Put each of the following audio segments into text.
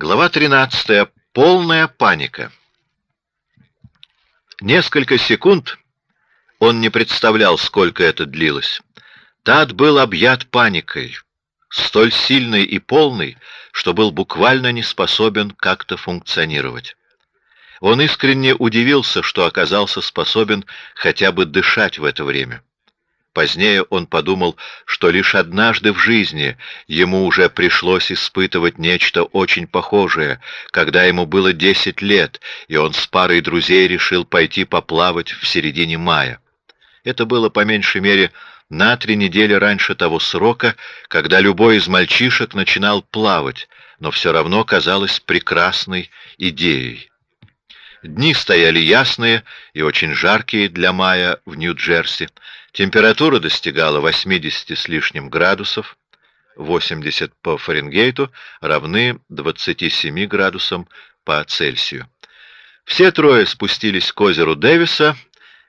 Глава 13. Полная паника. Несколько секунд он не представлял, сколько это длилось. Тад был объят паникой, столь сильной и полной, что был буквально не способен как-то функционировать. Он искренне удивился, что оказался способен хотя бы дышать в это время. Позднее он подумал, что лишь однажды в жизни ему уже пришлось испытывать нечто очень похожее, когда ему было десять лет, и он с парой друзей решил пойти поплавать в середине мая. Это было по меньшей мере на три недели раньше того срока, когда любой из мальчишек начинал плавать, но все равно казалось прекрасной идеей. Дни стояли ясные и очень жаркие для мая в Нью-Джерси. Температура достигала 80 с лишним градусов, 80 по Фаренгейту равны 27 градусам по Цельсию. Все трое спустились к озеру Дэвиса,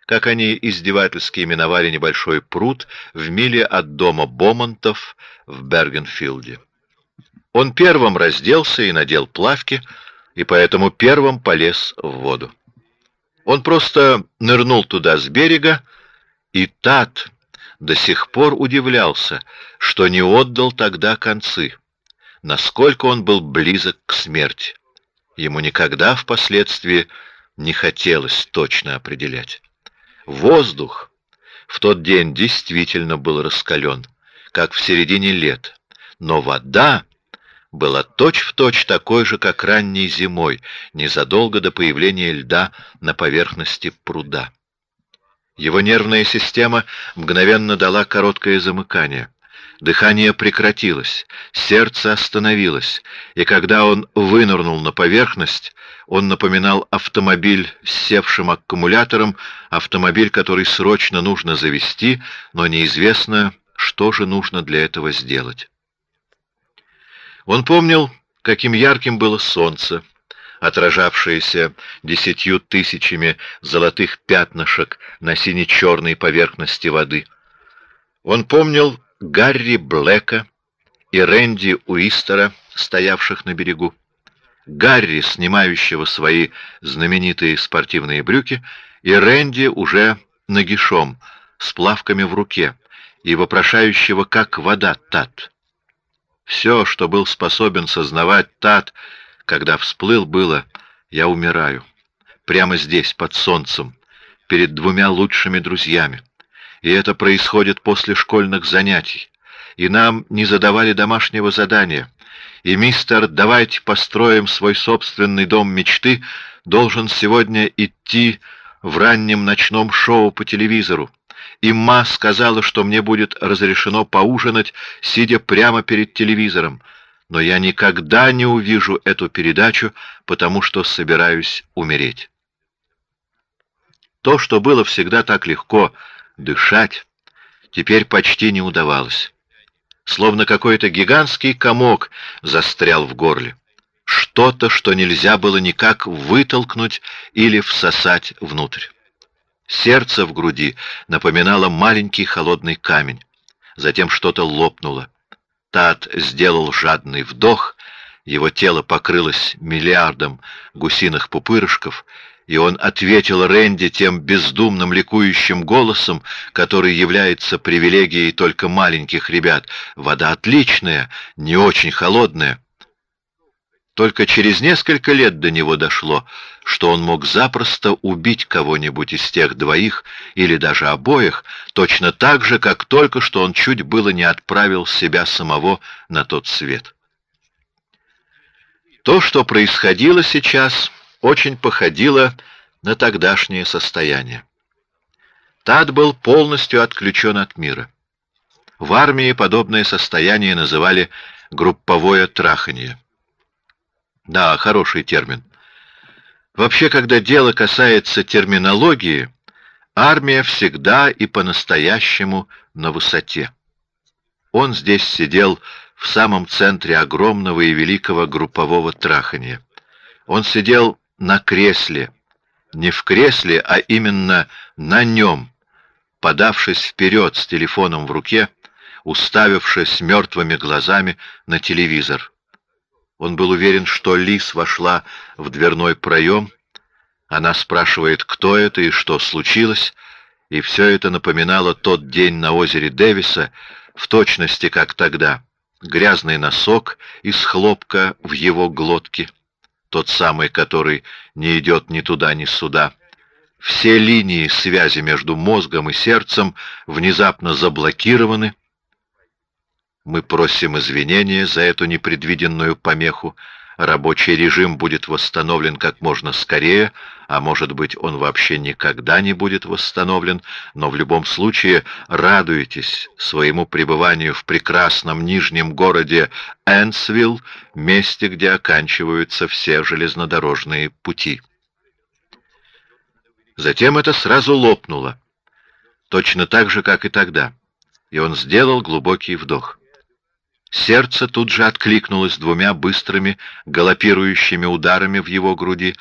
как они издевательски именовали небольшой пруд в миле от дома Бомонтов в Бергенфилде. Он первым разделся и надел плавки, и поэтому первым полез в воду. Он просто нырнул туда с берега, и Тат до сих пор удивлялся, что не отдал тогда концы, насколько он был близок к смерти. Ему никогда впоследствии не хотелось точно определять. Воздух в тот день действительно был раскален, как в середине лет, но вода была точь-в-точь такой же, как ранней зимой, незадолго до появления льда на поверхности пруда. Его нервная система мгновенно дала короткое замыкание. Дыхание прекратилось, сердце остановилось, и когда он вынырнул на поверхность, он напоминал автомобиль с севшим аккумулятором, автомобиль, который срочно нужно завести, но неизвестно, что же нужно для этого сделать. Он помнил, каким ярким было солнце, отражавшееся десятью тысячами золотых пятнышек на сине-черной поверхности воды. Он помнил Гарри Блэка и Рэнди Уистера, стоявших на берегу. Гарри, снимающего свои знаменитые спортивные брюки, и Рэнди уже нагишом, с плавками в руке, и вопрошающего, как вода тат. Все, что был способен сознавать Тат, когда всплыл, было: я умираю прямо здесь под солнцем, перед двумя лучшими друзьями. И это происходит после школьных занятий. И нам не задавали домашнего задания. И мистер, давайте построим свой собственный дом мечты, должен сегодня идти в раннем ночном шоу по телевизору и Ма сказала, что мне будет разрешено поужинать, сидя прямо перед телевизором, но я никогда не увижу эту передачу, потому что собираюсь умереть. То, что было всегда так легко дышать, теперь почти не удавалось. Словно какой-то гигантский комок застрял в горле. Что-то, что нельзя было никак вытолкнуть или всосать внутрь. Сердце в груди напоминало маленький холодный камень. Затем что-то лопнуло. Тат сделал жадный вдох, его тело покрылось миллиардом гусиных пупырышков, и он ответил Рэнди тем бездумным ликующим голосом, который является привилегией только маленьких ребят. Вода отличная, не очень холодная. Только через несколько лет до него дошло, что он мог запросто убить кого-нибудь из тех двоих или даже обоих, точно так же, как только что он чуть было не отправил себя самого на тот свет. То, что происходило сейчас, очень походило на тогдашнее состояние. Тад был полностью отключен от мира. В армии подобное состояние называли групповое трахание. Да, хороший термин. Вообще, когда дело касается терминологии, армия всегда и по-настоящему на высоте. Он здесь сидел в самом центре огромного и великого группового трахания. Он сидел на кресле, не в кресле, а именно на нем, подавшись вперед с телефоном в руке, уставившись мертвыми глазами на телевизор. Он был уверен, что Лис вошла в дверной проем. Она спрашивает, кто это и что случилось, и все это напоминало тот день на озере Дэвиса, в точности как тогда. Грязный носок из хлопка в его глотке, тот самый, который не идет ни туда, ни сюда. Все линии связи между мозгом и сердцем внезапно заблокированы, мы просим извинения за эту непредвиденную помеху. Рабочий режим будет восстановлен как можно скорее, а может быть, он вообще никогда не будет восстановлен, но в любом случае радуйтесь своему пребыванию в прекрасном нижнем городе Энсвилл, месте, где оканчиваются все железнодорожные пути. Затем это сразу лопнуло, точно так же, как и тогда, и он сделал глубокий вдох. Сердце тут же откликнулось двумя быстрыми, галопирующими ударами в его груди,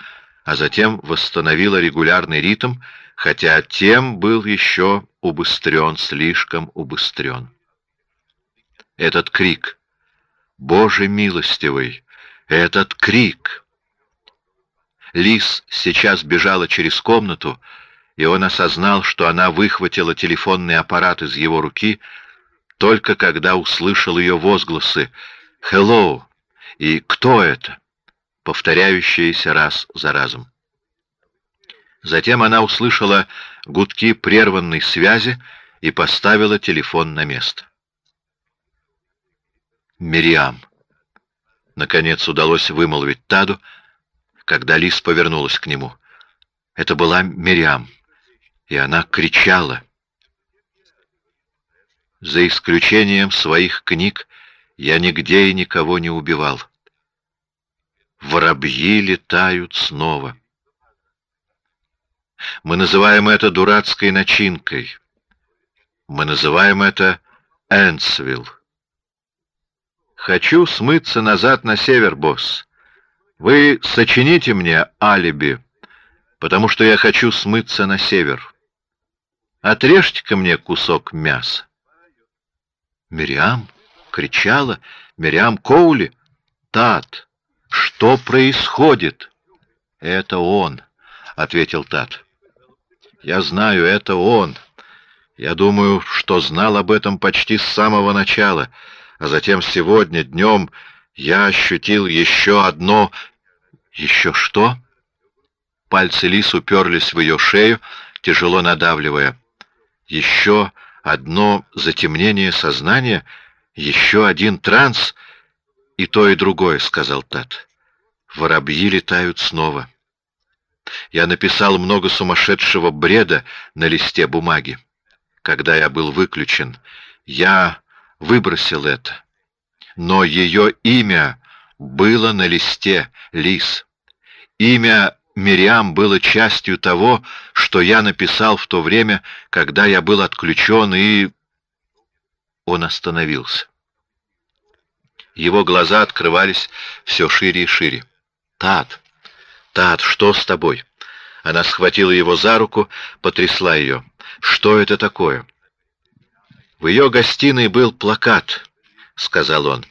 а затем восстановило регулярный ритм, хотя тем был еще убыстрен, слишком убыстрен. Этот крик, Боже милостивый, этот крик! Лис сейчас бежала через комнату, и он осознал, что она выхватила телефонный аппарат из его руки, только когда услышал ее возгласы «Hello!» и «Кто это?», повторяющиеся раз за разом. Затем она услышала гудки прерванной связи и поставила телефон на место. Мириам. Наконец удалось вымолвить Таду, когда Лис повернулась к нему. Это была Мириам, и она кричала. За исключением своих книг я нигде и никого не убивал. Воробьи летают снова. Мы называем это дурацкой начинкой. Мы называем это Энсвилл. Хочу смыться назад на север, босс. Вы сочините мне алиби, потому что я хочу смыться на север. Отрежьте-ка мне кусок мяса. Мириам кричала, Мириам Коули. Тат, что происходит? Это он, ответил Тат. Я знаю, это он. Я думаю, что знал об этом почти с самого начала, а затем сегодня днем я ощутил еще одно... Еще что? Пальцы Лис уперлись в ее шею, тяжело надавливая. Еще одно затемнение сознания, еще один транс, и то и другое, сказал Тат. Воробьи летают снова. Я написал много сумасшедшего бреда на листе бумаги. Когда я был выключен, я выбросил это. Но ее имя было на листе, Лис. Имя Мириам было частью того, что я написал в то время, когда я был отключен, и... Он остановился. Его глаза открывались все шире и шире. «Тат! Тат, что с тобой?» Она схватила его за руку, потрясла ее. «Что это такое?» «В ее гостиной был плакат», — сказал он.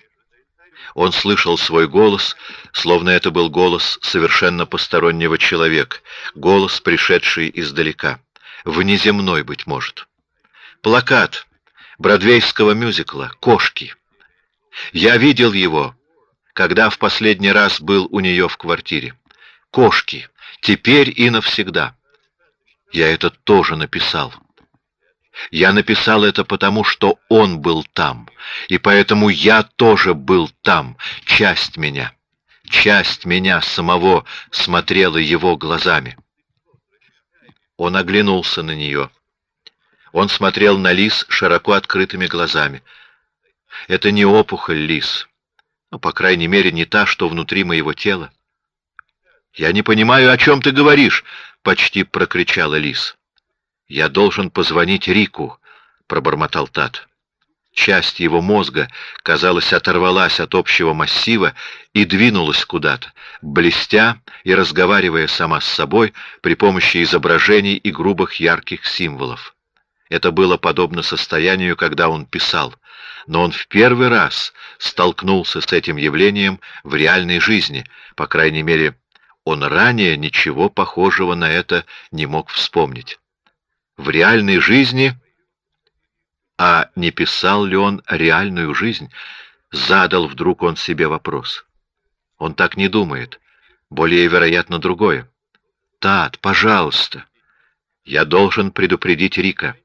Он слышал свой голос, словно это был голос совершенно постороннего человека, голос, пришедший издалека, внеземной, быть может. Плакат бродвейского мюзикла «Кошки». Я видел его, когда в последний раз был у нее в квартире. «Кошки. Теперь и навсегда». Я это тоже написал. Я написал это потому, что он был там, и поэтому я тоже был там, часть меня. Часть меня самого смотрела его глазами. Он оглянулся на нее. Он смотрел на Лис широко открытыми глазами. Это не опухоль, Лис, но, по крайней мере, не та, что внутри моего тела. Я не понимаю, о чем ты говоришь, почти прокричала Лис. «Я должен позвонить Рику», — пробормотал Тат. Часть его мозга, казалось, оторвалась от общего массива и двинулась куда-то, блестя и разговаривая сама с собой при помощи изображений и грубых ярких символов. Это было подобно состоянию, когда он писал. но он в первый раз столкнулся с этим явлением в реальной жизни, по крайней мере, он ранее ничего похожего на это не мог вспомнить. В реальной жизни, а не писал ли он реальную жизнь, задал вдруг он себе вопрос. Он так не думает. Более вероятно другое. Тат, пожалуйста. Я должен предупредить Рика.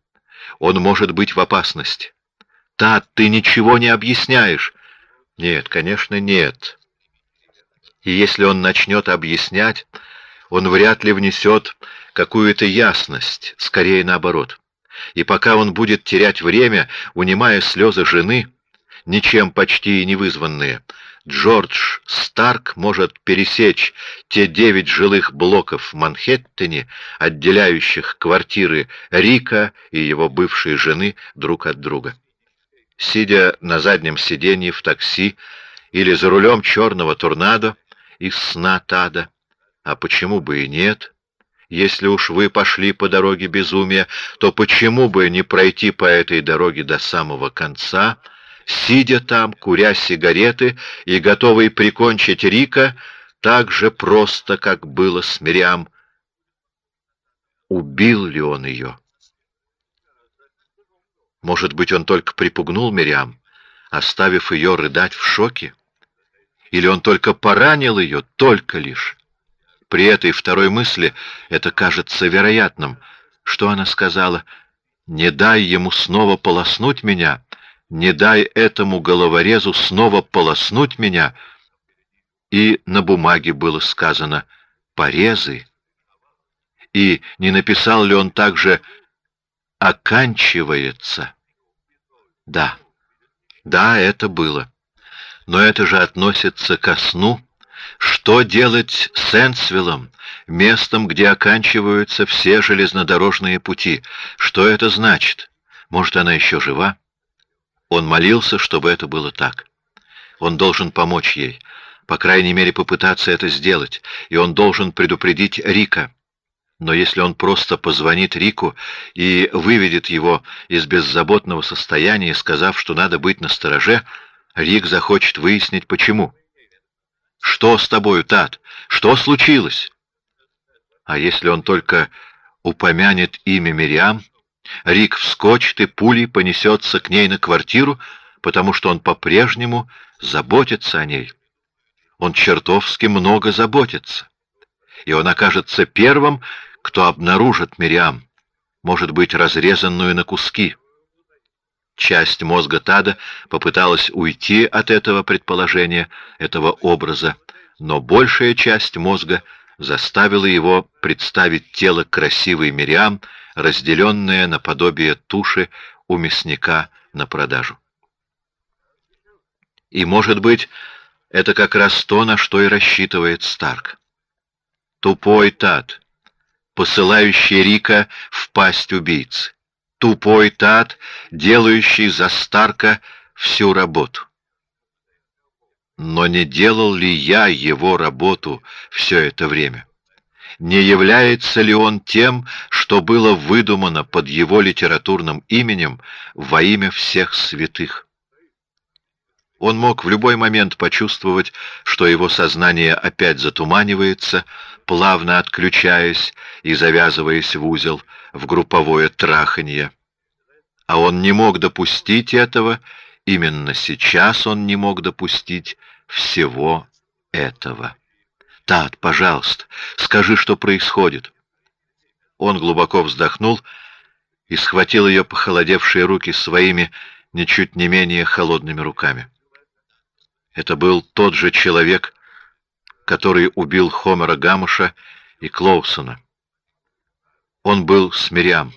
Он может быть в опасности. Тат, ты ничего не объясняешь. Нет, конечно, нет. И если он начнет объяснять, он вряд ли внесет какую-то ясность, скорее наоборот. И пока он будет терять время, унимая слезы жены, ничем почти не вызванные, Джордж Старк может пересечь те девять жилых блоков в Манхэттене, отделяющих квартиры Рика и его бывшей жены друг от друга. Сидя на заднем сиденье в такси или за рулем черного торнадо, из сна Тада. А почему бы и нет? Если уж вы пошли по дороге безумия, то почему бы не пройти по этой дороге до самого конца, сидя там, куря сигареты и готовый прикончить Рика так же просто, как было с Мириам? Убил ли он ее? Может быть, он только припугнул Мириам, оставив ее рыдать в шоке? Или он только поранил ее, только лишь? При этой второй мысли это кажется вероятным. Что она сказала? «Не дай ему снова полоснуть меня, не дай этому головорезу снова полоснуть меня». И на бумаге было сказано «порезы». И не написал ли он также «оканчивается»? Да, да, это было но это же относится ко сну. Что делать с Энсвиллом, местом, где оканчиваются все железнодорожные пути? Что это значит? Может, она еще жива? Он молился, чтобы это было так. Он должен помочь ей, по крайней мере, попытаться это сделать, и он должен предупредить Рика. Но если он просто позвонит Рику и выведет его из беззаботного состояния, сказав, что надо быть настороже, Рик захочет выяснить, почему. «Что с тобою, Тат? Что случилось?» А если он только упомянет имя Мириам, Рик вскочит и пулей понесется к ней на квартиру, потому что он по-прежнему заботится о ней. Он чертовски много заботится. И он окажется первым, кто обнаружит Мириам, может быть, разрезанную на куски. Часть мозга Тада попыталась уйти от этого предположения, этого образа, но большая часть мозга заставила его представить тело красивой Мириам, разделенное наподобие туши у мясника на продажу. И, может быть, это как раз то, на что и рассчитывает Старк. Тупой Тад, посылающий Рика в пасть убийцы тупой тат, делающий за Старка всю работу. Но не делал ли я его работу все это время? Не является ли он тем, что было выдумано под его литературным именем во имя всех святых? Он мог в любой момент почувствовать, что его сознание опять затуманивается, плавно отключаясь и завязываясь в узел, в групповое траханье. А он не мог допустить этого, именно сейчас он не мог допустить всего этого. «Тат, пожалуйста, скажи, что происходит». Он глубоко вздохнул и схватил ее похолодевшие руки своими ничуть не менее холодными руками. Это был тот же человек, который убил Хомера Гамуша и Клоусона. Он был с Мириам.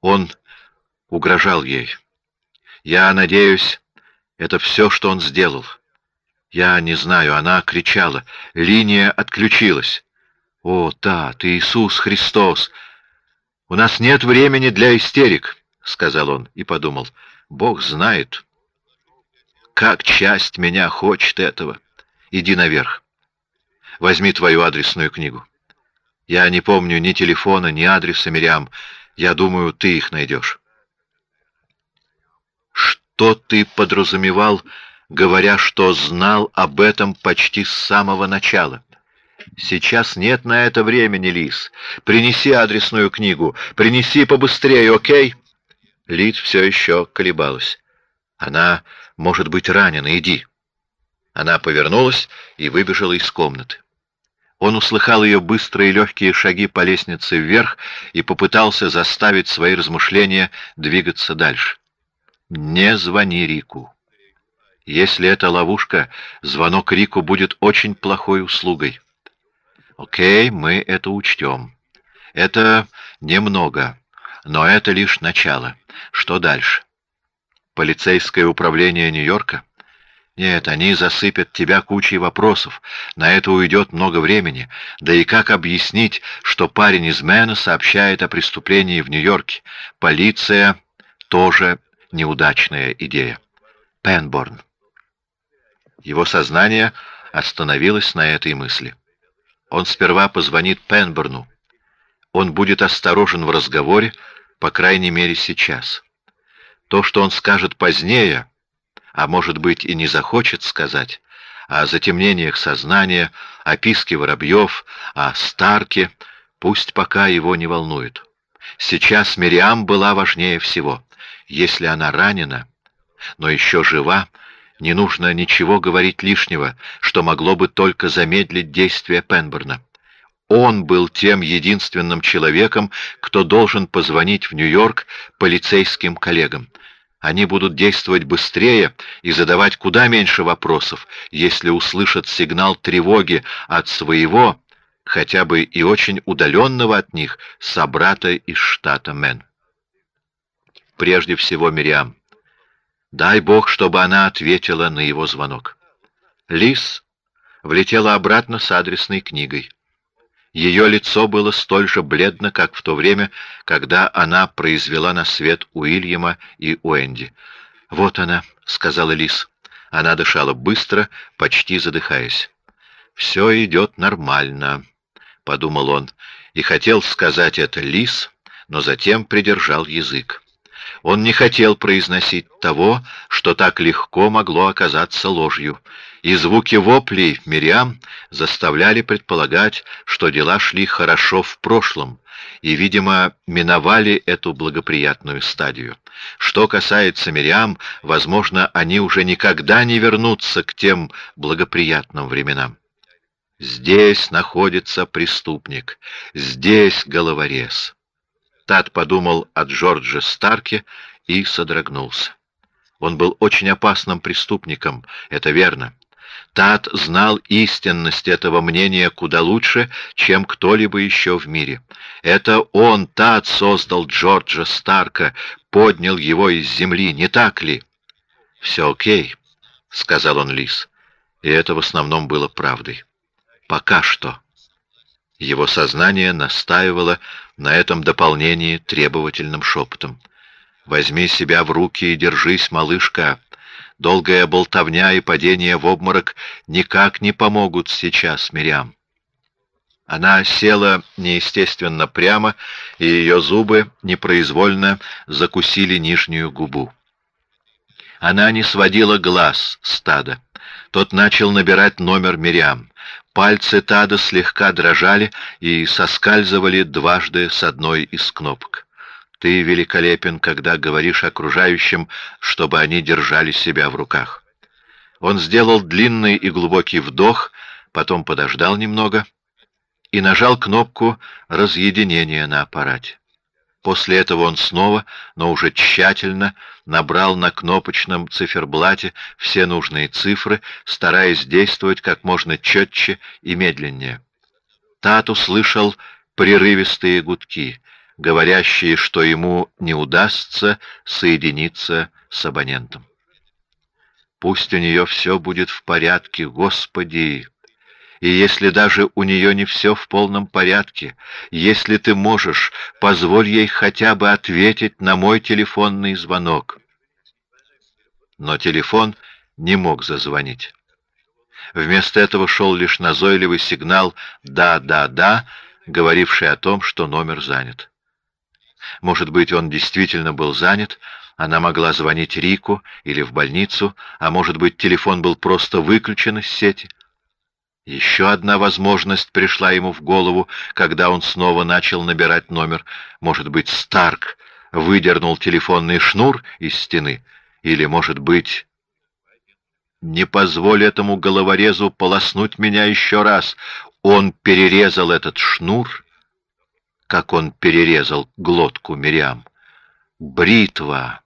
Он угрожал ей. Я надеюсь, это все, что он сделал. Я не знаю, она кричала. Линия отключилась. О, да, ты Иисус Христос! У нас нет времени для истерик, сказал он и подумал. Бог знает, как часть меня хочет этого. Иди наверх. Возьми твою адресную книгу. Я не помню ни телефона, ни адреса Мириам. Я думаю, ты их найдешь. что ты подразумевал, говоря, что знал об этом почти с самого начала. Сейчас нет на это времени, Лис. Принеси адресную книгу. Принеси побыстрее, окей? Лид все еще колебалась. Она может быть ранена. Иди. Она повернулась и выбежала из комнаты. Он услыхал ее быстрые легкие шаги по лестнице вверх и попытался заставить свои размышления двигаться дальше. Не звони Рику. Если это ловушка, звонок Рику будет очень плохой услугой. Окей, мы это учтем. Это немного, но это лишь начало. Что дальше? Полицейское управление Нью-Йорка? Нет, они засыпят тебя кучей вопросов. На это уйдет много времени. Да и как объяснить, что парень из Мэна сообщает о преступлении в Нью-Йорке? Полиция тоже неудачная идея. Пенборн. Его сознание остановилось на этой мысли. Он сперва позвонит Пенберну. Он будет осторожен в разговоре, по крайней мере сейчас. То, что он скажет позднее, а может быть и не захочет сказать, о затемнениях сознания, о писке воробьев, о Старке, пусть пока его не волнует. Сейчас Мириам была важнее всего. Если она ранена, но еще жива, не нужно ничего говорить лишнего, что могло бы только замедлить действия Пенберна. Он был тем единственным человеком, кто должен позвонить в Нью-Йорк полицейским коллегам. Они будут действовать быстрее и задавать куда меньше вопросов, если услышат сигнал тревоги от своего, хотя бы и очень удаленного от них, собрата из штата Мэн. Прежде всего Мириам. Дай Бог, чтобы она ответила на его звонок. Лис влетела обратно с адресной книгой. Ее лицо было столь же бледно, как в то время, когда она произвела на свет Уильяма и Уэнди. «Вот она», — сказала Лис. Она дышала быстро, почти задыхаясь. «Все идет нормально», — подумал он, и хотел сказать это Лис, но затем придержал язык. Он не хотел произносить того, что так легко могло оказаться ложью, и звуки воплей Мириам заставляли предполагать, что дела шли хорошо в прошлом и, видимо, миновали эту благоприятную стадию. Что касается Мириам, возможно, они уже никогда не вернутся к тем благоприятным временам. Здесь находится преступник, здесь головорез. Тат подумал о Джордже Старке и содрогнулся. Он был очень опасным преступником, это верно. Тат знал истинность этого мнения куда лучше, чем кто-либо еще в мире. Это он, Тат, создал Джорджа Старка, поднял его из земли, не так ли? Все окей, сказал он Лис, и это в основном было правдой. Пока что. Его сознание настаивало на этом дополнении требовательным шепотом. «Возьми себя в руки и держись, малышка. Долгая болтовня и падение в обморок никак не помогут сейчас, Мирям». Она села неестественно прямо, и ее зубы непроизвольно закусили нижнюю губу. Она не сводила глаз стада. Тот начал набирать номер Мириам. Пальцы Тада слегка дрожали и соскальзывали дважды с одной из кнопок. Ты великолепен, когда говоришь окружающим, чтобы они держали себя в руках. Он сделал длинный и глубокий вдох, потом подождал немного и нажал кнопку разъединения на аппарате. После этого он снова, но уже тщательно, набрал на кнопочном циферблате все нужные цифры, стараясь действовать как можно четче и медленнее. Тат услышал прерывистые гудки, говорящие, что ему не удастся соединиться с абонентом. Пусть у нее все будет в порядке, Господи! И если даже у нее не все в полном порядке, если ты можешь, позволь ей хотя бы ответить на мой телефонный звонок. Но телефон не мог зазвонить. Вместо этого шел лишь назойливый сигнал «да, да, да», говоривший о том, что номер занят. Может быть, он действительно был занят, Она могла звонить Рику или в больницу, а может быть, телефон был просто выключен из сети. Еще одна возможность пришла ему в голову, когда он снова начал набирать номер. Может быть, Старк выдернул телефонный шнур из стены, или, может быть... Не позволь этому головорезу полоснуть меня еще раз. Он перерезал этот шнур, как он перерезал глотку Мириам. Бритва,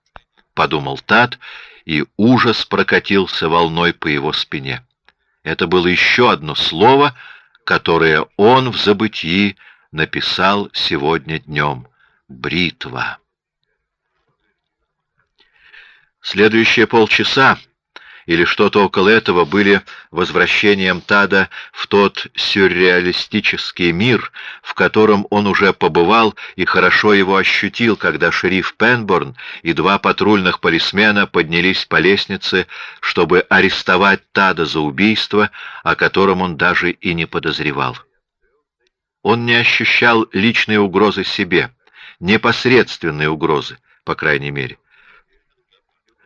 подумал Тат, и ужас прокатился волной по его спине. Это было еще одно слово, которое он в забытии написал сегодня днем. Бритва. Следующие полчаса или что-то около этого были возвращением Тада в тот сюрреалистический мир, в котором он уже побывал и хорошо его ощутил, когда шериф Пенборн и два патрульных полисмена поднялись по лестнице, чтобы арестовать Тада за убийство, о котором он даже и не подозревал. Он не ощущал личной угрозы себе, непосредственной угрозы, по крайней мере.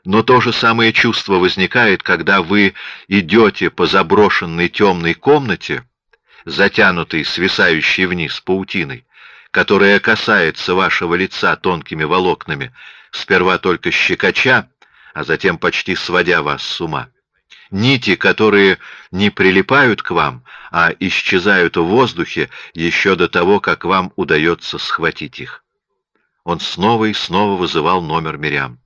Но то же самое чувство возникает, когда вы идете по заброшенной темной комнате, затянутой, свисающей вниз паутиной, которая касается вашего лица тонкими волокнами, сперва только щекоча, а затем почти сводя вас с ума. Нити, которые не прилипают к вам, а исчезают в воздухе еще до того, как вам удается схватить их. Он снова и снова вызывал номер Мирям.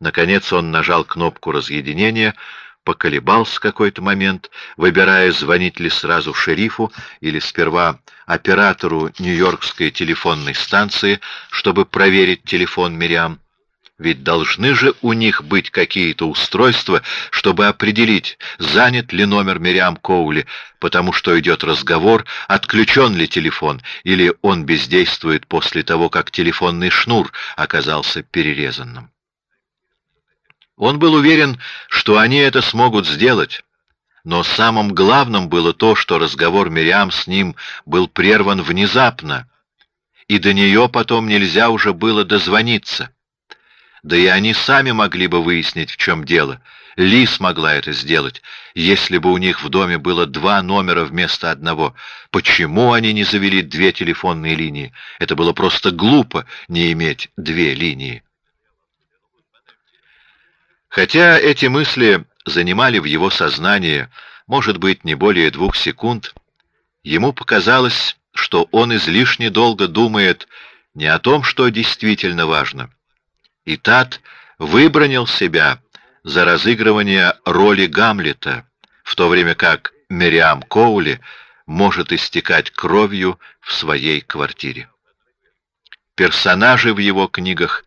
Наконец он нажал кнопку разъединения, поколебался какой-то момент, выбирая, звонить ли сразу шерифу или сперва оператору Нью-Йоркской телефонной станции, чтобы проверить телефон Мириам. Ведь должны же у них быть какие-то устройства, чтобы определить, занят ли номер Мириам Коули, потому что идет разговор, отключен ли телефон, или он бездействует после того, как телефонный шнур оказался перерезанным. Он был уверен, что они это смогут сделать, но самым главным было то, что разговор Мириам с ним был прерван внезапно, и до нее потом нельзя уже было дозвониться. Да и они сами могли бы выяснить, в чем дело. Ли смогла это сделать, если бы у них в доме было два номера вместо одного. Почему они не завели две телефонные линии? Это было просто глупо не иметь две линии. Хотя эти мысли занимали в его сознании, может быть, не более двух секунд, ему показалось, что он излишне долго думает не о том, что действительно важно. И Тат выбронил себя за разыгрывание роли Гамлета, в то время как Мириам Коули может истекать кровью в своей квартире. Персонажи в его книгах,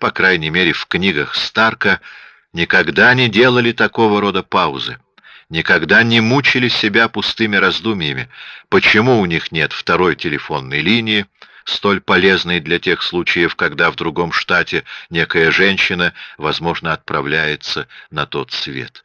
по крайней мере в книгах Старка, никогда не делали такого рода паузы, никогда не мучили себя пустыми раздумьями, почему у них нет второй телефонной линии, столь полезной для тех случаев, когда в другом штате некая женщина, возможно, отправляется на тот свет.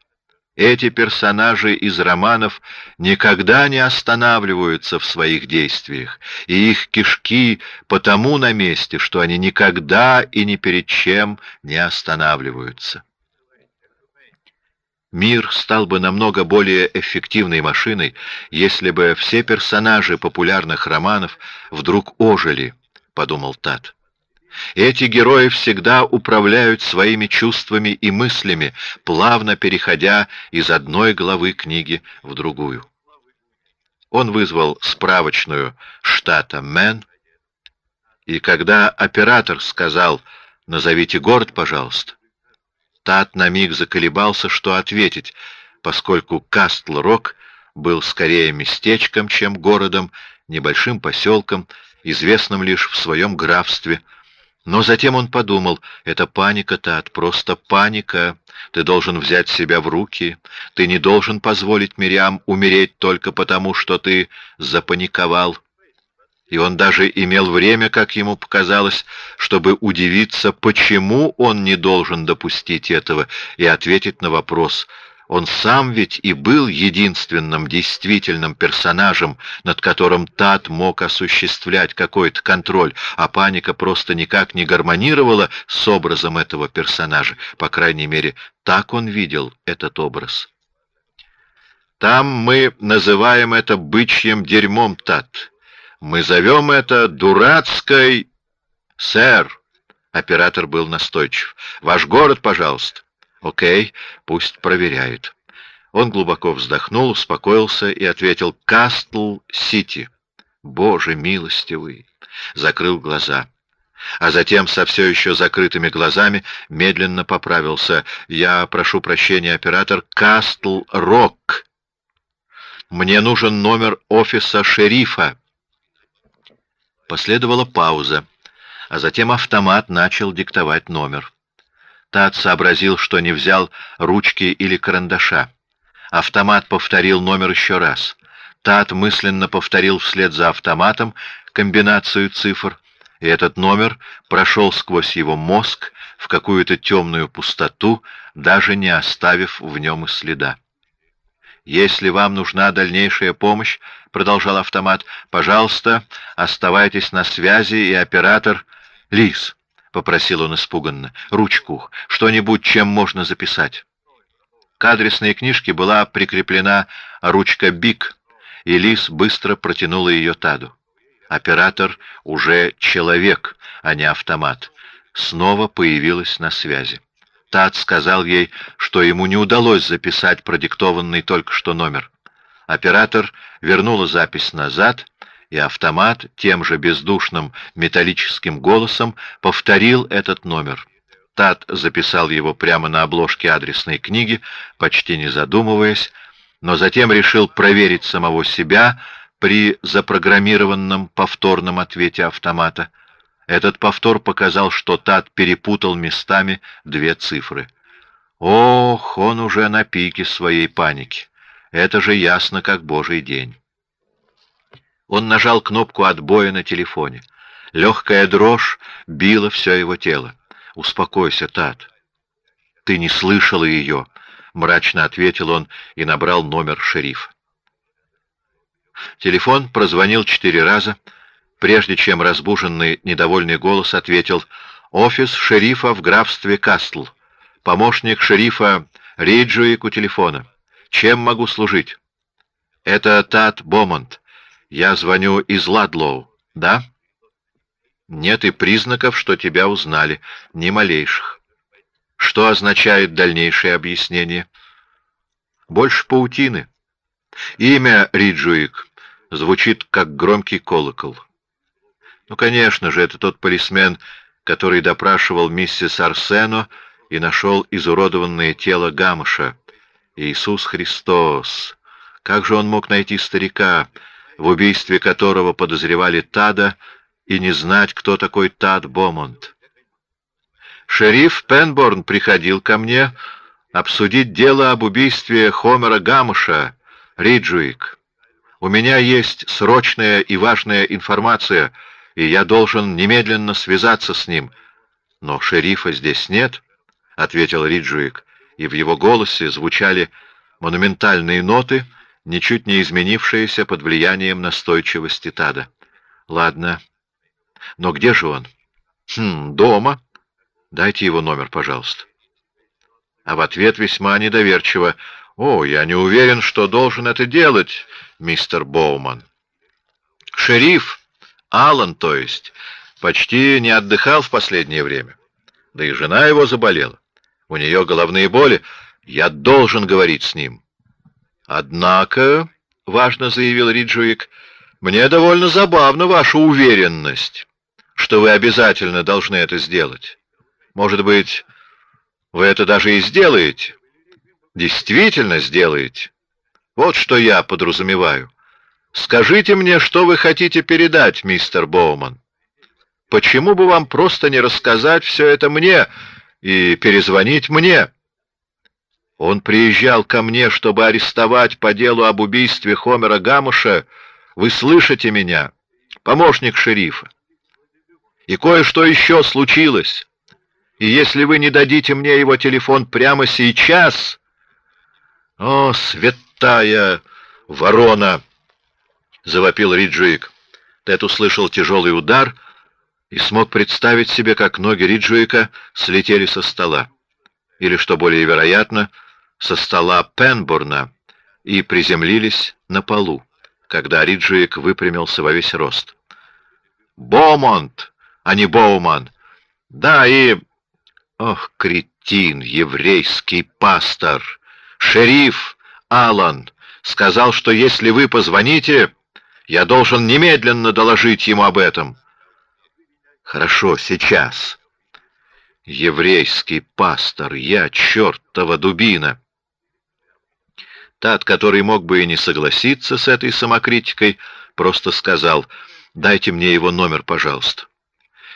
Эти персонажи из романов никогда не останавливаются в своих действиях, и их кишки потому на месте, что они никогда и ни перед чем не останавливаются. Мир стал бы намного более эффективной машиной, если бы все персонажи популярных романов вдруг ожили, подумал Тат. Эти герои всегда управляют своими чувствами и мыслями, плавно переходя из одной главы книги в другую. Он вызвал справочную штата Мэн, и когда оператор сказал «Назовите город, пожалуйста», Тат на миг заколебался, что ответить, поскольку Кастл-Рок был скорее местечком, чем городом, небольшим поселком, известным лишь в своем графстве. Но затем он подумал: это паника, Тат, просто паника. Ты должен взять себя в руки. Ты не должен позволить Мириам умереть только потому, что ты запаниковал и он даже имел время, как ему показалось, чтобы удивиться, почему он не должен допустить этого, и ответить на вопрос, Он сам ведь и был единственным действительным персонажем, над которым Тат мог осуществлять какой-то контроль, а паника просто никак не гармонировала с образом этого персонажа. По крайней мере, так он видел этот образ. Там мы называем это бычьим дерьмом, Тат. Мы зовем это дурацкой... Сэр, оператор был настойчив. Ваш город, пожалуйста. Окей, пусть проверяет. Он глубоко вздохнул, успокоился и ответил «Кастл-Сити». Боже милостивый! Закрыл глаза. А затем со все еще закрытыми глазами медленно поправился. «Я прошу прощения, оператор, Кастл-Рок. Мне нужен номер офиса шерифа». Последовала пауза, а затем автомат начал диктовать номер. Тат сообразил, что не взял ручки или карандаша. Автомат повторил номер еще раз. Тат мысленно повторил вслед за автоматом комбинацию цифр, и этот номер прошел сквозь его мозг в какую-то темную пустоту, даже не оставив в нем и следа. «Если вам нужна дальнейшая помощь, — продолжал автомат, — пожалуйста, оставайтесь на связи, и оператор... Лис!» — попросил он испуганно. «Ручку, что-нибудь, чем можно записать». К адресной книжке была прикреплена ручка «Бик», и Лис быстро протянула ее Таду. Оператор уже человек, а не автомат. Снова появилась на связи. Тад сказал ей, что ему не удалось записать продиктованный только что номер. Оператор вернула запись назад и автомат тем же бездушным металлическим голосом повторил этот номер. Тат записал его прямо на обложке адресной книги, почти не задумываясь, но затем решил проверить самого себя при запрограммированном повторном ответе автомата. Этот повтор показал, что Тат перепутал местами две цифры. Ох, он уже на пике своей паники. Это же ясно, как божий день. Он нажал кнопку отбоя на телефоне. Легкая дрожь била все его тело. «Успокойся, Тат». «Ты не слышала ее», — мрачно ответил он и набрал номер шерифа. Телефон прозвонил четыре раза, прежде чем разбуженный недовольный голос ответил «Офис шерифа в графстве Кастл. Помощник шерифа Риджуик у телефона. Чем могу служить?» «Это Тат Бомонт. Я звоню из Ладлоу, да? Нет и признаков, что тебя узнали, ни малейших. Что означает дальнейшее объяснение? Больше паутины. Имя Риджуик звучит как громкий колокол. Ну, конечно же, это тот полисмен, который допрашивал миссис Арсено и нашел изуродованное тело Гамыша. Иисус Христос! Как же он мог найти старика, в убийстве которого подозревали Тада, и не знать, кто такой Тад Бомонд. Шериф Пенборн приходил ко мне обсудить дело об убийстве Хомера Гамуша, Риджуик. У меня есть срочная и важная информация, и я должен немедленно связаться с ним. Но шерифа здесь нет, — ответил Риджуик, и в его голосе звучали монументальные ноты — ничуть не изменившаяся под влиянием настойчивости Тада. «Ладно. Но где же он?» «Хм, дома. Дайте его номер, пожалуйста». А в ответ весьма недоверчиво. «О, я не уверен, что должен это делать, мистер Боуман». «Шериф, Аллан, то есть, почти не отдыхал в последнее время. Да и жена его заболела. У нее головные боли. Я должен говорить с ним. «Однако», — важно заявил Риджуик, — «мне довольно забавна ваша уверенность, что вы обязательно должны это сделать. Может быть, вы это даже и сделаете? Действительно сделаете? Вот что я подразумеваю. Скажите мне, что вы хотите передать, мистер Боуман. Почему бы вам просто не рассказать все это мне и перезвонить мне?» Он приезжал ко мне, чтобы арестовать по делу об убийстве Хомера Гамуша. Вы слышите меня, помощник шерифа? И кое-что еще случилось. И если вы не дадите мне его телефон прямо сейчас, «О, святая ворона!» — завопил Риджуик. Тед услышал тяжелый удар и смог представить себе, как ноги Риджуика слетели со стола. Или, что более вероятно, со стола Пенбурна и приземлились на полу, когда Риджуик выпрямился во весь рост. «Бомонт, а не Боуман!» «Да, и...» «Ох, кретин, еврейский пастор! Шериф Аллан сказал, что если вы позвоните, я должен немедленно доложить ему об этом. Хорошо, сейчас. Еврейский пастор, я чертова дубина. Тат, который мог бы и не согласиться с этой самокритикой, просто сказал, дайте мне его номер, пожалуйста.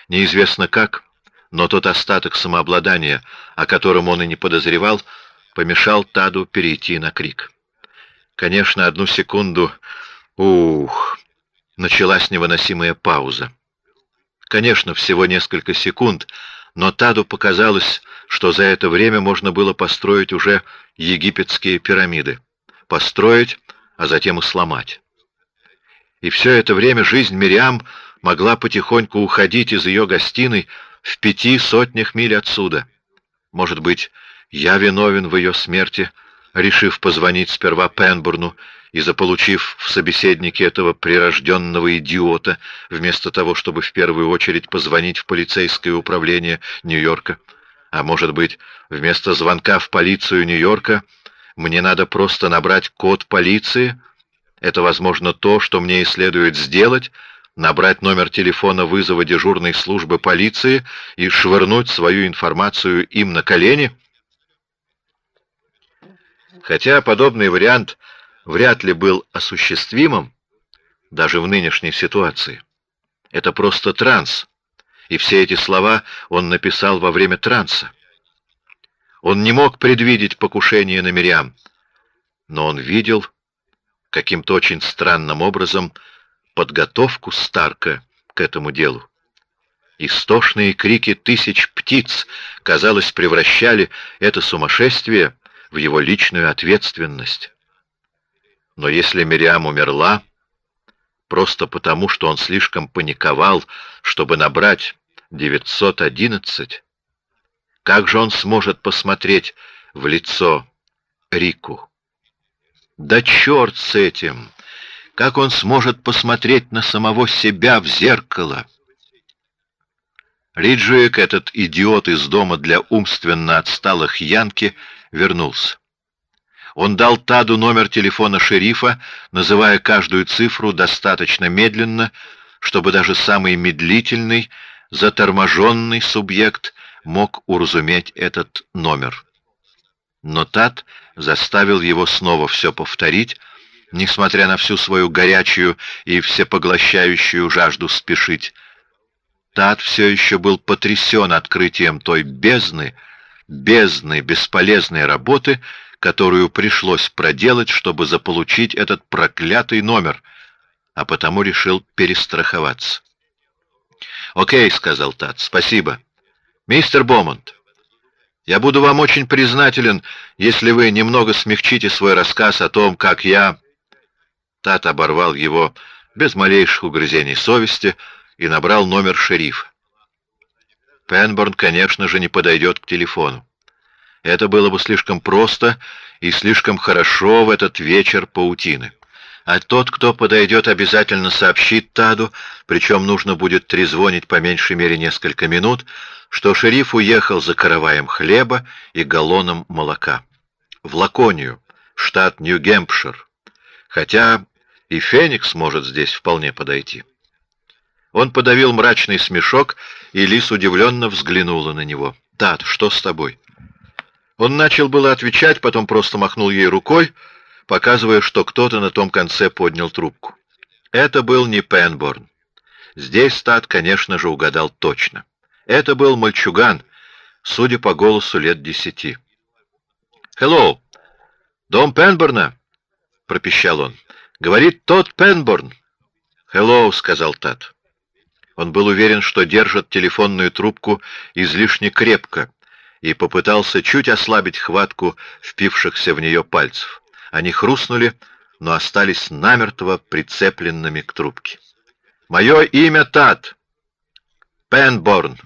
Неизвестно как, но тот остаток самообладания, о котором он и не подозревал, помешал Таду перейти на крик. Конечно, одну секунду Ух! Началась невыносимая пауза. Конечно, всего несколько секунд, но Таду показалось, что за это время можно было построить уже египетские пирамиды. Построить, а затем и сломать. И все это время жизнь Мириам могла потихоньку уходить из ее гостиной в пяти сотнях миль отсюда. Может быть, я виновен в ее смерти, решив позвонить сперва Пенбурну и заполучив в собеседнике этого прирожденного идиота, вместо того, чтобы в первую очередь позвонить в полицейское управление Нью-Йорка. А может быть, вместо звонка в полицию Нью-Йорка мне надо просто набрать код полиции? Это, возможно, то, что мне и следует сделать, набрать номер телефона вызова дежурной службы полиции и швырнуть свою информацию им на колени? Хотя подобный вариант вряд ли был осуществимым даже в нынешней ситуации. Это просто транс, и все эти слова он написал во время транса. Он не мог предвидеть покушение на Мириам, но он видел каким-то очень странным образом подготовку Старка к этому делу. Истошные крики тысяч птиц, казалось, превращали это сумасшествие в его личную ответственность. Но если Мириам умерла, просто потому, что он слишком паниковал, чтобы набрать 911, как же он сможет посмотреть в лицо Рику? Да черт с этим! Как он сможет посмотреть на самого себя в зеркало? Риджуик, этот идиот из дома для умственно отсталых Янки, вернулся. Он дал Таду номер телефона шерифа, называя каждую цифру достаточно медленно, чтобы даже самый медлительный, заторможенный субъект мог уразуметь этот номер. Но Тад заставил его снова все повторить, несмотря на всю свою горячую и всепоглощающую жажду спешить. Тад все еще был потрясен открытием той бездны, бездны бесполезной работы, которую пришлось проделать, чтобы заполучить этот проклятый номер, а потому решил перестраховаться. «Окей», — сказал Тат, — «спасибо. Мистер Бомонд, я буду вам очень признателен, если вы немного смягчите свой рассказ о том, как я...» Тат оборвал его без малейших угрызений совести и набрал номер шерифа. Пенборн, конечно же, не подойдет к телефону. Это было бы слишком просто и слишком хорошо в этот вечер паутины. А тот, кто подойдет, обязательно сообщит Таду, причем нужно будет трезвонить по меньшей мере несколько минут, что шериф уехал за караваем хлеба и галлоном молока. В Лаконию, штат Нью-Гемпшир. Хотя и Феникс может здесь вполне подойти. Он подавил мрачный смешок, и Лис удивленно взглянула на него. «Тад, что с тобой?» Он начал было отвечать, потом просто махнул ей рукой, показывая, что кто-то на том конце поднял трубку. Это был не Пенборн. Здесь Стат, конечно же, угадал точно. Это был мальчуган, судя по голосу, лет десяти. «Хеллоу! Дом Пенборна?» — пропищал он. «Говорит тот Пенборн». «Хеллоу!» — сказал Тат. Он был уверен, что держит телефонную трубку излишне крепко, и попытался чуть ослабить хватку впившихся в нее пальцев. Они хрустнули, но остались намертво прицепленными к трубке. «Мое имя Тат. Пенборн».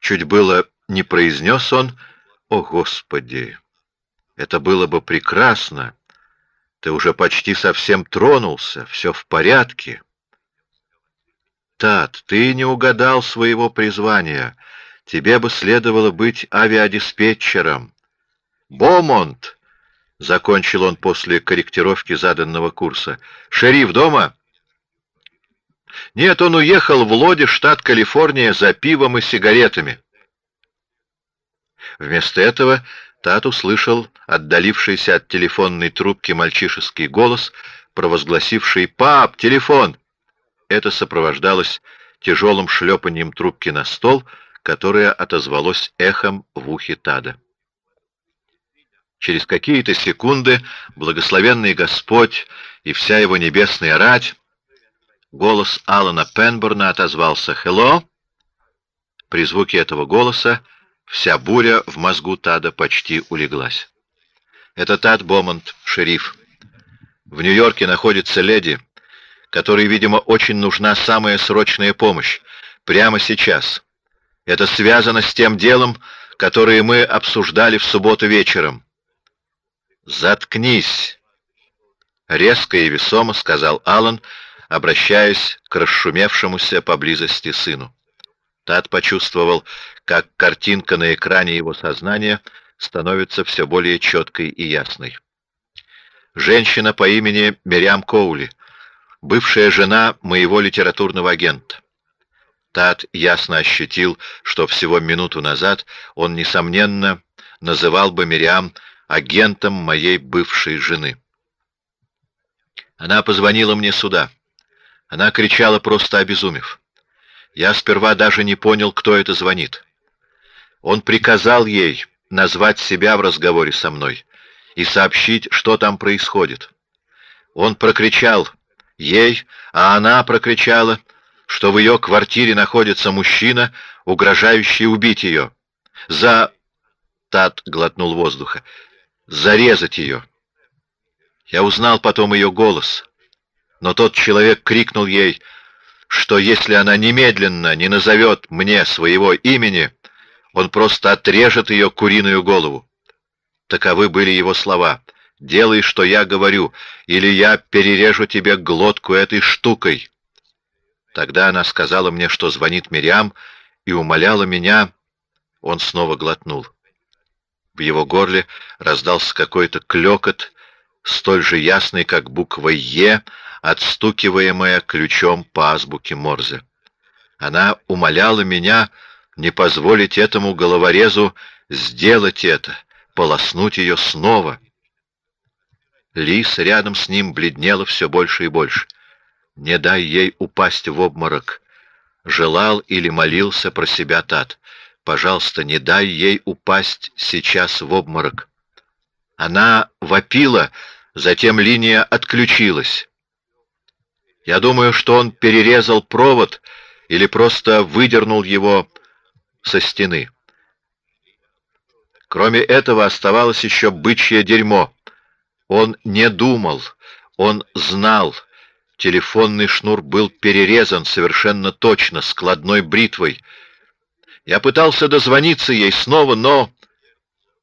Чуть было не произнес он «О, Господи! Это было бы прекрасно! Ты уже почти совсем тронулся, все в порядке!» Тат, ты не угадал своего призвания. Тебе бы следовало быть авиадиспетчером. Бомонт, закончил он после корректировки заданного курса. Шериф дома? Нет, он уехал в Лоди, штат Калифорния, за пивом и сигаретами. Вместо этого Тат услышал отдалившийся от телефонной трубки мальчишеский голос, провозгласивший «Пап, телефон!» Это сопровождалось тяжелым шлепанием трубки на стол, которое отозвалось эхом в ухе Тада. Через какие-то секунды благословенный Господь и вся его небесная рать голос Алана Пенборна отозвался «Хелло!». При звуке этого голоса вся буря в мозгу Тада почти улеглась. Это Тад Бомонд, шериф. В Нью-Йорке находится леди, которой, видимо, очень нужна самая срочная помощь, прямо сейчас. Это связано с тем делом, которое мы обсуждали в субботу вечером. «Заткнись!» — резко и весомо сказал Аллан, обращаясь к расшумевшемуся поблизости сыну. Тат почувствовал, как картинка на экране его сознания становится все более четкой и ясной. Женщина по имени Мириам Коули — бывшая жена моего литературного агента. Тат ясно ощутил, что всего минуту назад он, несомненно, называл бы Мириам агентом моей бывшей жены. Она позвонила мне сюда. Она кричала, просто обезумев. Я сперва даже не понял, кто это звонит. Он приказал ей назвать себя в разговоре со мной и сообщить, что там происходит. Он прокричал ей, а она прокричала, что в ее квартире находится мужчина, угрожающий убить ее. За... Тат глотнул воздуха. Зарезать ее. Я узнал потом ее голос, но тот человек крикнул ей, что если она немедленно не назовет мне своего имени, он просто отрежет ее куриную голову. Таковы были его слова. Делай, что я говорю, или я перережу тебе глотку этой штукой. Тогда она сказала мне, что звонит Мириам, и умоляла меня. Он снова глотнул. В его горле раздался какой-то клёкот, столь же ясный, как буква «Е», отстукиваемая ключом по азбуке Морзе. Она умоляла меня не позволить этому головорезу сделать это, полоснуть ее снова. Лис рядом с ним бледнела все больше и больше. Не дай ей упасть в обморок. Желал или молился про себя Тат. Пожалуйста, не дай ей упасть сейчас в обморок. Она вопила, затем линия отключилась. Я думаю, что он перерезал провод или просто выдернул его со стены. Кроме этого оставалось еще бычье дерьмо. Он не думал, он знал. Телефонный шнур был перерезан совершенно точно, складной бритвой. Я пытался дозвониться ей снова, но...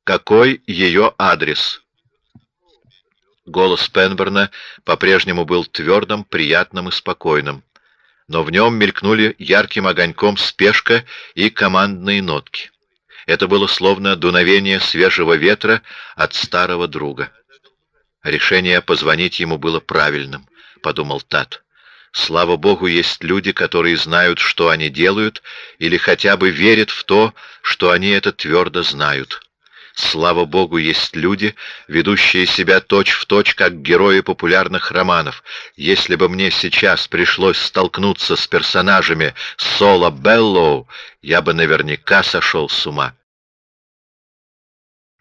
Какой ее адрес? Голос Пенберна по-прежнему был твердым, приятным и спокойным, но в нем мелькнули ярким огоньком спешка и командные нотки. Это было словно дуновение свежего ветра от старого друга. Решение позвонить ему было правильным, подумал Тат. Слава богу, есть люди, которые знают, что они делают, или хотя бы верят в то, что они это твердо знают. Слава богу, есть люди, ведущие себя точь-в-точь, как герои популярных романов. Если бы мне сейчас пришлось столкнуться с персонажами Соло Беллоу, я бы наверняка сошел с ума.